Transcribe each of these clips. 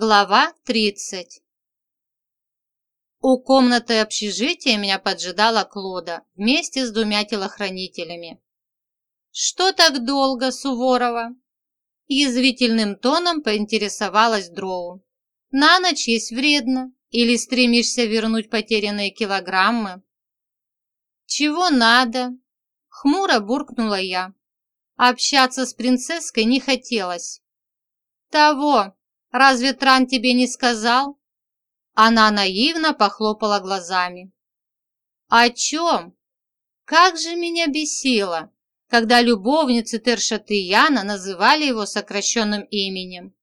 Глава 30 У комнаты общежития меня поджидала Клода вместе с двумя телохранителями. «Что так долго, Суворова?» Язвительным тоном поинтересовалась Дроу. «На ночь есть вредно? Или стремишься вернуть потерянные килограммы?» «Чего надо?» Хмуро буркнула я. Общаться с принцесской не хотелось. «Того, Разве Тран тебе не сказал?» Она наивно похлопала глазами. «О чем? Как же меня бесило, когда любовницы Тершатыяна называли его сокращенным именем.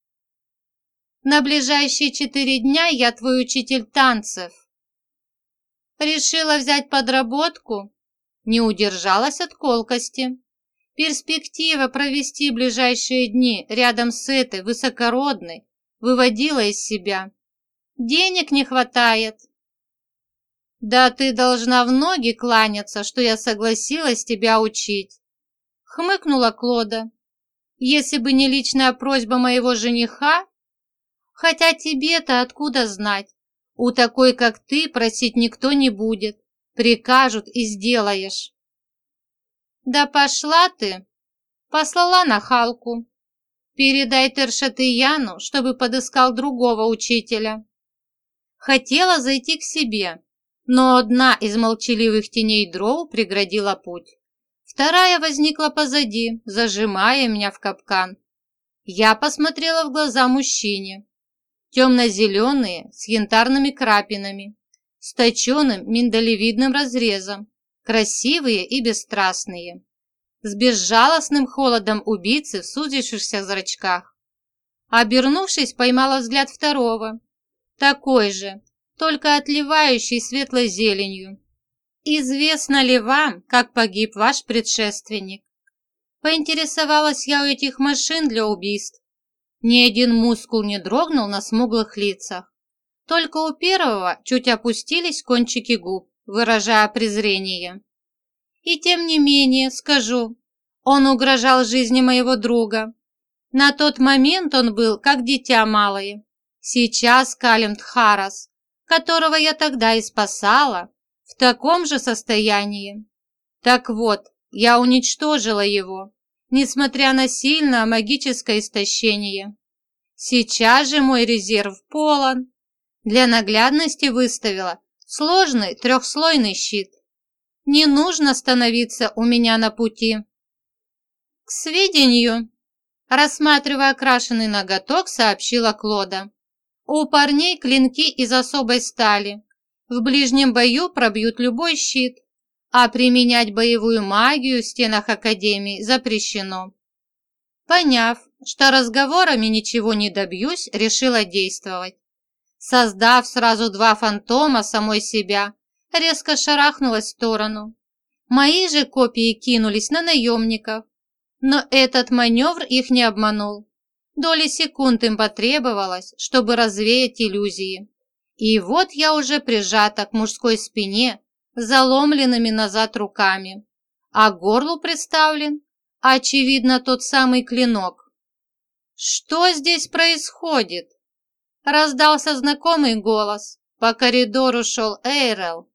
На ближайшие четыре дня я твой учитель танцев. Решила взять подработку? Не удержалась от колкости. Перспектива провести ближайшие дни рядом с этой высокородной, выводила из себя. Денег не хватает. Да ты должна в ноги кланяться, что я согласилась тебя учить. Хмыкнула Клода. Если бы не личная просьба моего жениха, хотя тебе-то откуда знать? У такой, как ты, просить никто не будет. Прикажут и сделаешь. Да пошла ты. Послала на Халку. Передай Тершатыяну, чтобы подыскал другого учителя. Хотела зайти к себе, но одна из молчаливых теней дроу преградила путь. Вторая возникла позади, зажимая меня в капкан. Я посмотрела в глаза мужчине. Темно-зеленые, с янтарными крапинами, с точеным миндалевидным разрезом, красивые и бесстрастные с безжалостным холодом убийцы в сузившихся зрачках. Обернувшись, поймала взгляд второго, такой же, только отливающий светлой зеленью. «Известно ли вам, как погиб ваш предшественник?» Поинтересовалась я у этих машин для убийств. Ни один мускул не дрогнул на смуглых лицах. Только у первого чуть опустились кончики губ, выражая презрение. И тем не менее, скажу, он угрожал жизни моего друга. На тот момент он был как дитя малое. Сейчас Калим Тхарас, которого я тогда и спасала, в таком же состоянии. Так вот, я уничтожила его, несмотря на сильное магическое истощение. Сейчас же мой резерв полон. Для наглядности выставила сложный трехслойный щит. Не нужно становиться у меня на пути. К сведению, рассматривая окрашенный ноготок, сообщила Клода. У парней клинки из особой стали. В ближнем бою пробьют любой щит, а применять боевую магию в стенах Академии запрещено. Поняв, что разговорами ничего не добьюсь, решила действовать. Создав сразу два фантома самой себя, резко шарахнулась в сторону. Мои же копии кинулись на наемников, но этот маневр их не обманул. Доли секунд им потребовалось, чтобы развеять иллюзии. И вот я уже прижата к мужской спине, заломленными назад руками, а горлу представлен, очевидно, тот самый клинок. «Что здесь происходит?» Раздался знакомый голос. По коридору шел Эйрел.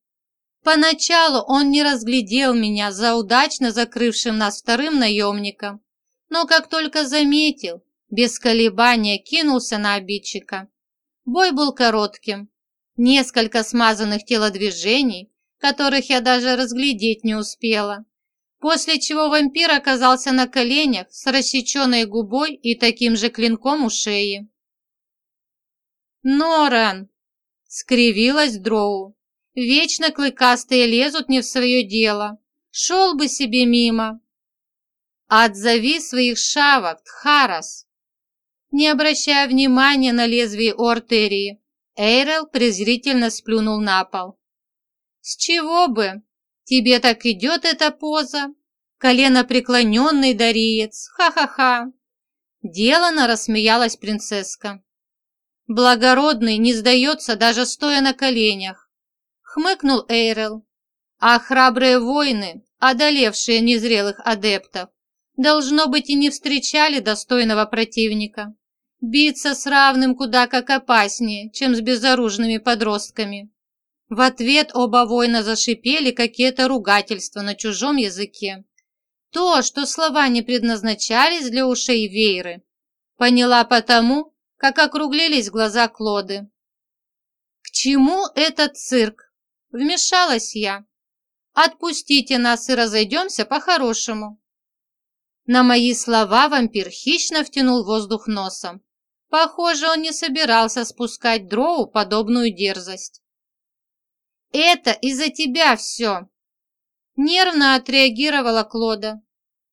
Поначалу он не разглядел меня за удачно закрывшим нас вторым наемником, но как только заметил, без колебания кинулся на обидчика. Бой был коротким. Несколько смазанных телодвижений, которых я даже разглядеть не успела, после чего вампир оказался на коленях с рассеченной губой и таким же клинком у шеи. «Норан!» — скривилась Дроу. Вечно клыкастые лезут не в свое дело. Шел бы себе мимо. Отзови своих шавок, Тхарас. Не обращая внимания на лезвие у артерии, Эйрел презрительно сплюнул на пол. «С чего бы? Тебе так идет эта поза? Колено преклоненный дариец, ха-ха-ха!» Делано рассмеялась принцесска. Благородный не сдается даже стоя на коленях хмыкнул Эйрел. А храбрые воины, одолевшие незрелых адептов, должно быть и не встречали достойного противника. Биться с равным куда как опаснее, чем с безоружными подростками. В ответ оба воина зашипели какие-то ругательства на чужом языке. То, что слова не предназначались для ушей Вейры, поняла потому, как округлились глаза Клоды. «К чему этот цирк?» – вмешалась я. «Отпустите нас и разойдемся по-хорошему». На мои слова вампир хищно втянул воздух носом. Похоже, он не собирался спускать дроу подобную дерзость. «Это из-за тебя все!» Нервно отреагировала Клода.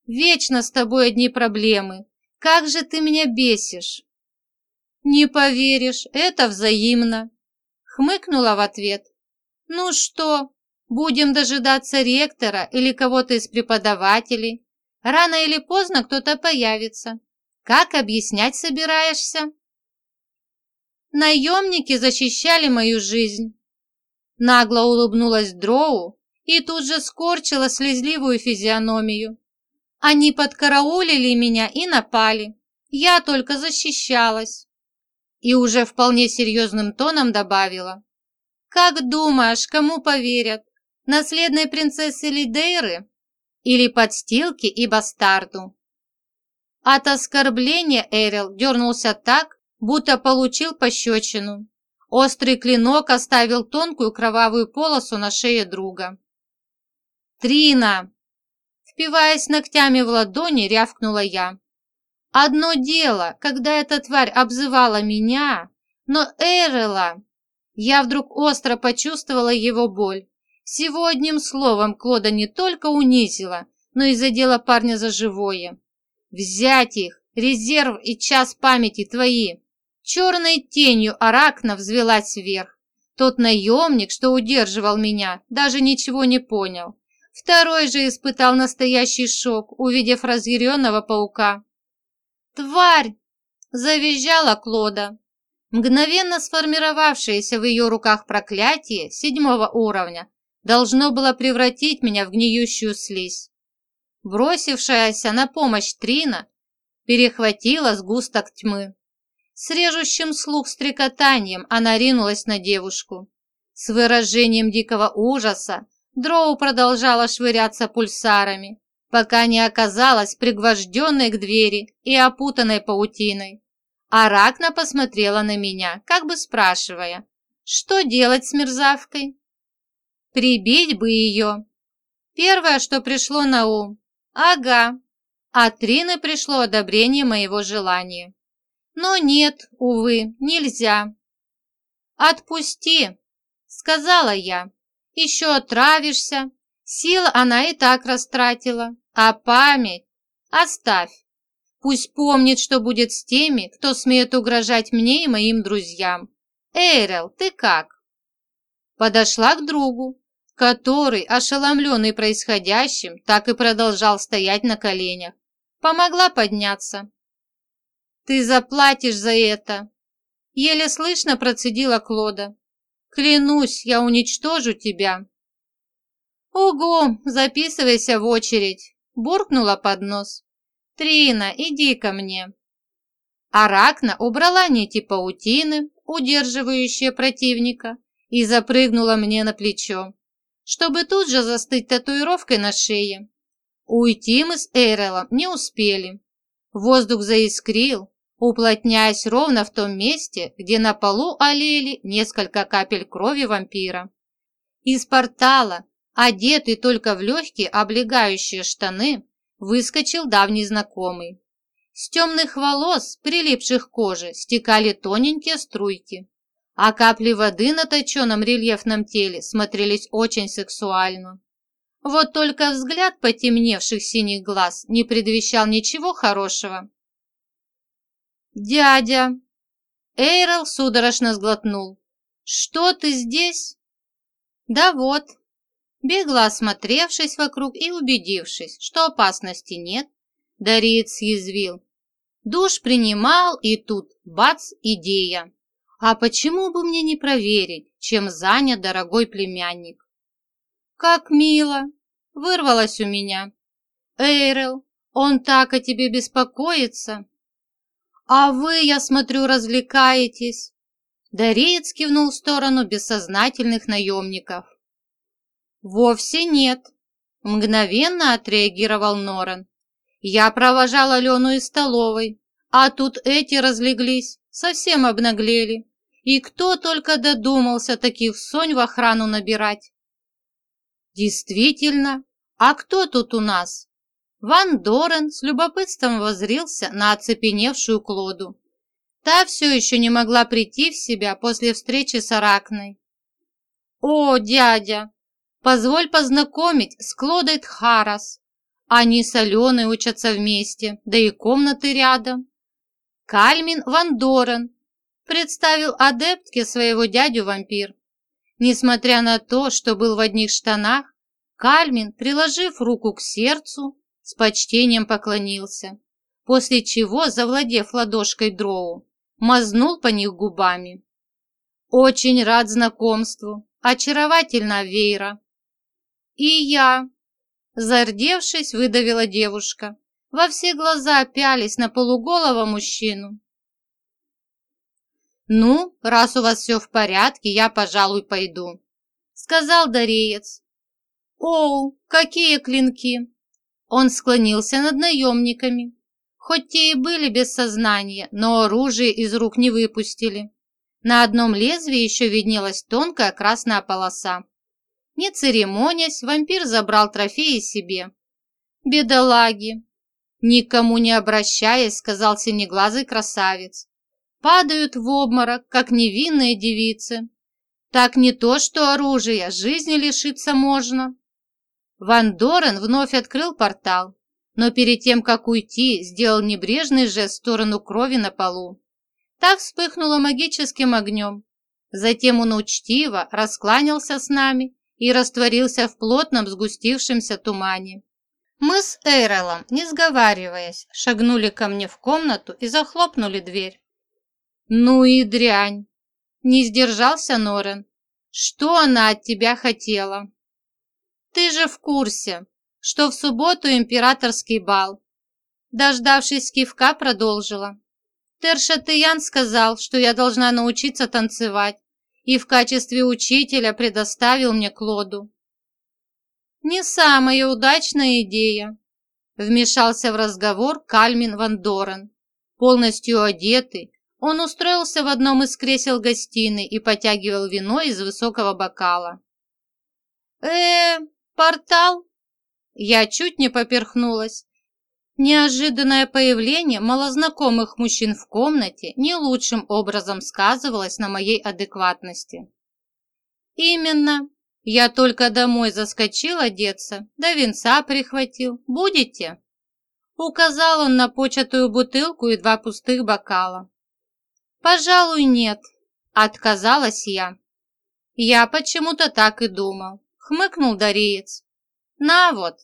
«Вечно с тобой одни проблемы. Как же ты меня бесишь!» «Не поверишь, это взаимно!» Хмыкнула в ответ. «Ну что, будем дожидаться ректора или кого-то из преподавателей? Рано или поздно кто-то появится. Как объяснять собираешься? Наемники защищали мою жизнь. Нагло улыбнулась Дроу и тут же скорчила слезливую физиономию. Они подкараулили меня и напали. Я только защищалась. И уже вполне серьезным тоном добавила. Как думаешь, кому поверят? Наследной принцессе Лидейры или подстилке и бастарду? От оскорбления Эрил дернулся так, будто получил пощечину. Острый клинок оставил тонкую кровавую полосу на шее друга. «Трина!» Впиваясь ногтями в ладони, рявкнула я. «Одно дело, когда эта тварь обзывала меня, но Эрила...» Я вдруг остро почувствовала его боль. Всего одним словом Клода не только унизила, но и задела парня за живое. Взять их, резерв и час памяти твои. Черной тенью Аракна взвелась вверх. Тот наемник, что удерживал меня, даже ничего не понял. Второй же испытал настоящий шок, увидев разъяренного паука. «Тварь!» – завизжала Клода. Мгновенно сформировавшееся в ее руках проклятие седьмого уровня должно было превратить меня в гниющую слизь. Бросившаяся на помощь Трина перехватила сгусток тьмы. С режущим слух стрекотанием она ринулась на девушку. С выражением дикого ужаса Дроу продолжала швыряться пульсарами, пока не оказалась пригвожденной к двери и опутанной паутиной. Аракна посмотрела на меня, как бы спрашивая, что делать с мерзавкой? Прибить бы ее. Первое, что пришло на ум, Ага. От Трины пришло одобрение моего желания. Но нет, увы, нельзя. Отпусти, сказала я. Еще отравишься. Сил она и так растратила. А память оставь. Пусть помнит, что будет с теми, кто смеет угрожать мне и моим друзьям. Эйрел, ты как? Подошла к другу, который, ошеломленный происходящим, так и продолжал стоять на коленях. Помогла подняться. «Ты заплатишь за это!» Еле слышно процедила Клода. «Клянусь, я уничтожу тебя!» «Ого, записывайся в очередь!» Буркнула под нос. «Трина, иди ко мне!» Аракна убрала нити паутины, удерживающие противника, и запрыгнула мне на плечо чтобы тут же застыть татуировкой на шее. Уйти мы с Эйрелом не успели. Воздух заискрил, уплотняясь ровно в том месте, где на полу олели несколько капель крови вампира. Из портала, одетый только в легкие облегающие штаны, выскочил давний знакомый. С темных волос, прилипших к коже, стекали тоненькие струйки а капли воды на точенном рельефном теле смотрелись очень сексуально. Вот только взгляд потемневших синих глаз не предвещал ничего хорошего. «Дядя!» Эйрел судорожно сглотнул. «Что ты здесь?» «Да вот». Бегло осмотревшись вокруг и убедившись, что опасности нет, Дариец съязвил. Душ принимал, и тут, бац, идея. А почему бы мне не проверить, чем занят дорогой племянник? Как мило! Вырвалось у меня. Эйрел, он так о тебе беспокоится. «А вы, я смотрю, развлекаетесь!» Дареец кивнул в сторону бессознательных наемников. «Вовсе нет», – мгновенно отреагировал Норан. «Я провожал Алену из столовой, а тут эти разлеглись, совсем обнаглели. И кто только додумался таких сонь в охрану набирать?» «Действительно, а кто тут у нас?» Ван Дорен с любопытством возрился на оцепеневшую Клоду. Та все еще не могла прийти в себя после встречи с Аракной. «О, дядя, позволь познакомить с Клодой Тхарас. Они с Аленой учатся вместе, да и комнаты рядом. Кальмин Ван Дорен представил адептке своего дядю-вампир. Несмотря на то, что был в одних штанах, Кальмин, приложив руку к сердцу, с почтением поклонился, после чего, завладев ладошкой дроу, мазнул по них губами. «Очень рад знакомству, очаровательна Вейра». «И я», зардевшись, выдавила девушка, во все глаза пялись на полуголого мужчину. «Ну, раз у вас все в порядке, я, пожалуй, пойду», — сказал Дареец. «Оу, какие клинки!» Он склонился над наемниками. Хоть те и были без сознания, но оружие из рук не выпустили. На одном лезвии еще виднелась тонкая красная полоса. Не церемонясь, вампир забрал трофеи себе. «Бедолаги!» Никому не обращаясь, сказал синеглазый красавец. «Падают в обморок, как невинные девицы. Так не то, что оружие, жизни лишиться можно». Ван Дорен вновь открыл портал, но перед тем, как уйти, сделал небрежный жест в сторону крови на полу. Так вспыхнуло магическим огнем. Затем он учтиво раскланялся с нами и растворился в плотном сгустившемся тумане. Мы с Эйрелом, не сговариваясь, шагнули ко мне в комнату и захлопнули дверь. «Ну и дрянь!» – не сдержался Норен. «Что она от тебя хотела?» Ты же в курсе, что в субботу императорский бал. Дождавшись кивка, продолжила. Тершатыян сказал, что я должна научиться танцевать, и в качестве учителя предоставил мне Клоду. Не самая удачная идея, вмешался в разговор Кальмин Ван Дорен. Полностью одетый, он устроился в одном из кресел гостиной и потягивал вино из высокого бокала. э «Портал?» Я чуть не поперхнулась. Неожиданное появление малознакомых мужчин в комнате не лучшим образом сказывалось на моей адекватности. «Именно. Я только домой заскочил одеться, да венца прихватил. Будете?» Указал он на початую бутылку и два пустых бокала. «Пожалуй, нет», — отказалась я. Я почему-то так и думал хмыкнул Дареец. «На вот!»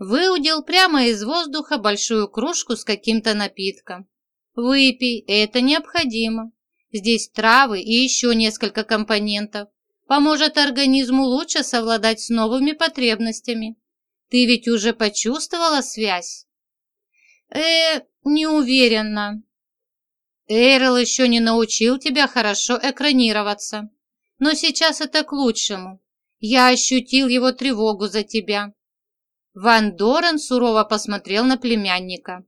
Выудил прямо из воздуха большую кружку с каким-то напитком. «Выпей, это необходимо. Здесь травы и еще несколько компонентов. Поможет организму лучше совладать с новыми потребностями. Ты ведь уже почувствовала связь?» «Э, не уверена». Эйрл еще не научил тебя хорошо экранироваться. Но сейчас это к лучшему. Я ощутил его тревогу за тебя». Ван Дорен сурово посмотрел на племянника.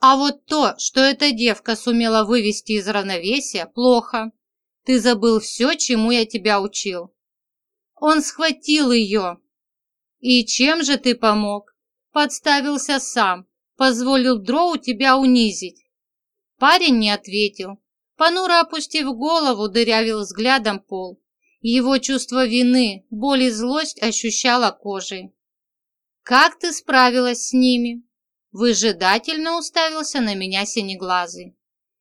«А вот то, что эта девка сумела вывести из равновесия, плохо. Ты забыл все, чему я тебя учил». Он схватил ее. «И чем же ты помог?» Подставился сам, позволил Дроу тебя унизить. Парень не ответил. Понуро опустив голову, дырявил взглядом пол. Его чувство вины, боль и злость ощущала кожей. «Как ты справилась с ними?» Выжидательно уставился на меня синеглазый.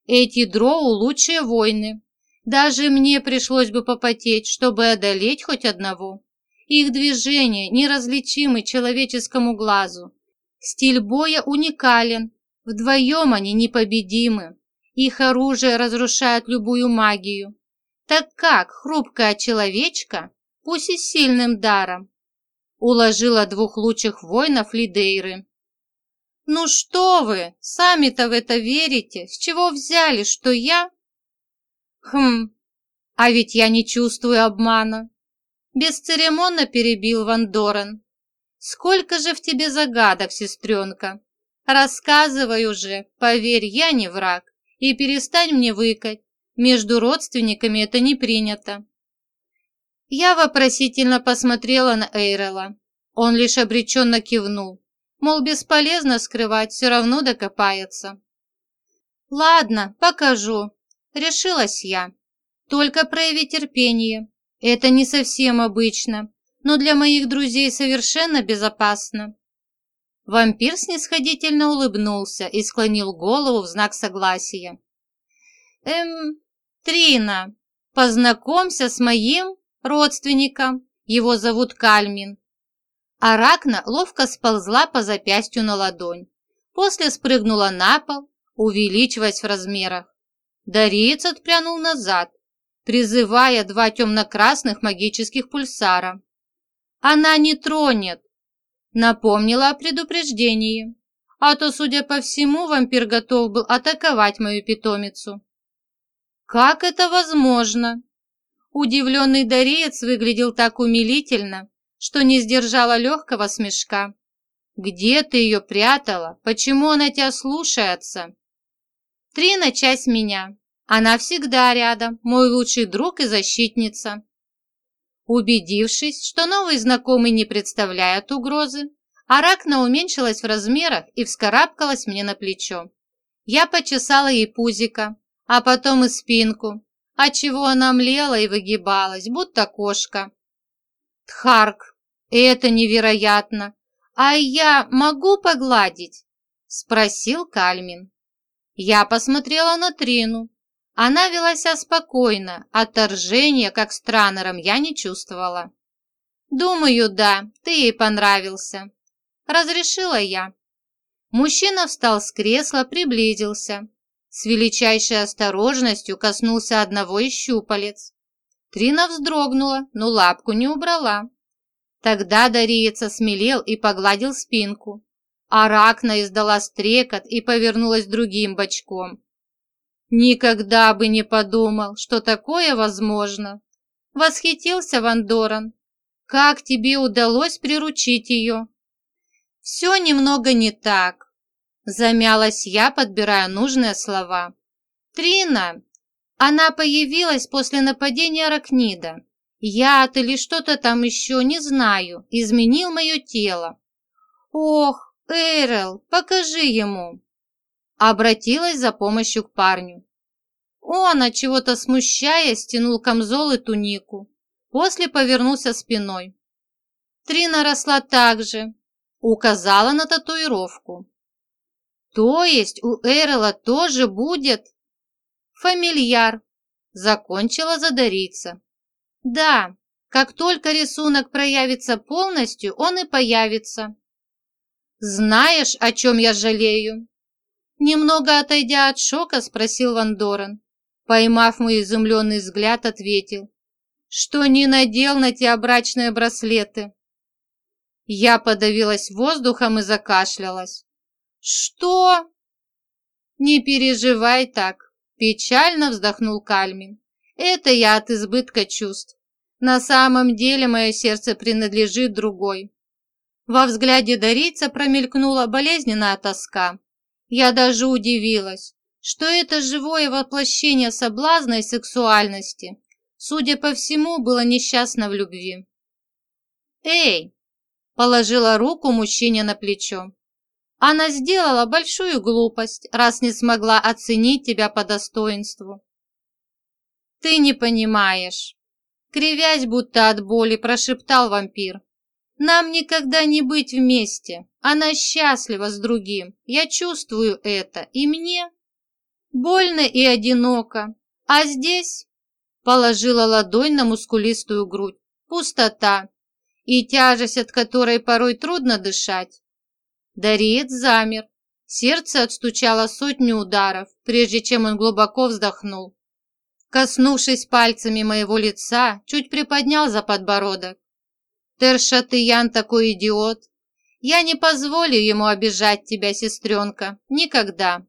«Эти дроу лучшие воины. Даже мне пришлось бы попотеть, чтобы одолеть хоть одного. Их движения неразличимы человеческому глазу. Стиль боя уникален. Вдвоем они непобедимы. Их оружие разрушает любую магию. Так как хрупкая человечка, пусть и сильным даром, уложила двух лучших воинов Лидейры. «Ну что вы, сами-то в это верите? С чего взяли, что я...» «Хм, а ведь я не чувствую обмана», – бесцеремонно перебил Ван Дорен. «Сколько же в тебе загадок, сестренка? Рассказывай уже, поверь, я не враг, и перестань мне выкать. Между родственниками это не принято». Я вопросительно посмотрела на Эйрела. Он лишь обреченно кивнул, мол, бесполезно скрывать, все равно докопается. «Ладно, покажу», — решилась я. «Только прояви терпение. Это не совсем обычно, но для моих друзей совершенно безопасно». Вампир снисходительно улыбнулся и склонил голову в знак согласия. «Эм, Трина, познакомься с моим родственником. Его зовут Кальмин. Аракна ловко сползла по запястью на ладонь. После спрыгнула на пол, увеличиваясь в размерах. Дариец отпрянул назад, призывая два темно-красных магических пульсара. «Она не тронет!» Напомнила о предупреждении. А то, судя по всему, вампир готов был атаковать мою питомицу. «Как это возможно?» Удивленный Дариец выглядел так умилительно, что не сдержала легкого смешка. «Где ты ее прятала? Почему она тебя слушается?» «Трина – часть меня. Она всегда рядом, мой лучший друг и защитница». Убедившись, что новый знакомый не представляет угрозы, Аракна уменьшилась в размерах и вскарабкалась мне на плечо. Я почесала ей пузико, а потом и спинку, отчего она млела и выгибалась, будто кошка. Тхарк, это невероятно. А я могу погладить? Спросил Кальмин. Я посмотрела на Трину. Она вела себя спокойно, отторжения, как с Транером, я не чувствовала. «Думаю, да, ты ей понравился», – разрешила я. Мужчина встал с кресла, приблизился. С величайшей осторожностью коснулся одного из щупалец. Трина вздрогнула, но лапку не убрала. Тогда Дариец осмелел и погладил спинку. А Ракна издала стрекот и повернулась другим бочком. «Никогда бы не подумал, что такое возможно!» Восхитился Вандоран. «Как тебе удалось приручить ее?» «Все немного не так», замялась я, подбирая нужные слова. «Трина, она появилась после нападения Ракнида. Яд или что-то там еще, не знаю, изменил мое тело. Ох, Эрл, покажи ему. Обратилась за помощью к парню. Он, от чего-то смущаясь, стянул камзол и тунику. После повернулся спиной. Трина росла так же, указала на татуировку. То есть у Эрла тоже будет фамильяр, закончила задариться. Да, как только рисунок проявится полностью, он и появится. Знаешь, о чем я жалею? Немного отойдя от шока, спросил Ван Дорен. Поймав мой изумленный взгляд, ответил, что не надел на тебя брачные браслеты. Я подавилась воздухом и закашлялась. Что? Не переживай так, печально вздохнул Кальмин. Это я от избытка чувств. На самом деле мое сердце принадлежит другой. Во взгляде Дарийца промелькнула болезненная тоска. Я даже удивилась, что это живое воплощение соблазна и сексуальности, судя по всему, было несчастно в любви. «Эй!» – положила руку мужчине на плечо. «Она сделала большую глупость, раз не смогла оценить тебя по достоинству. «Ты не понимаешь!» Кривясь, будто от боли, прошептал вампир. «Нам никогда не быть вместе. Она счастлива с другим. Я чувствую это. И мне больно и одиноко. А здесь...» Положила ладонь на мускулистую грудь. Пустота. И тяжесть, от которой порой трудно дышать. Дариец замер. Сердце отстучало сотню ударов, прежде чем он глубоко вздохнул. Коснувшись пальцами моего лица, чуть приподнял за подбородок. Тершатыян такой идиот. Я не позволю ему обижать тебя, сестренка, никогда.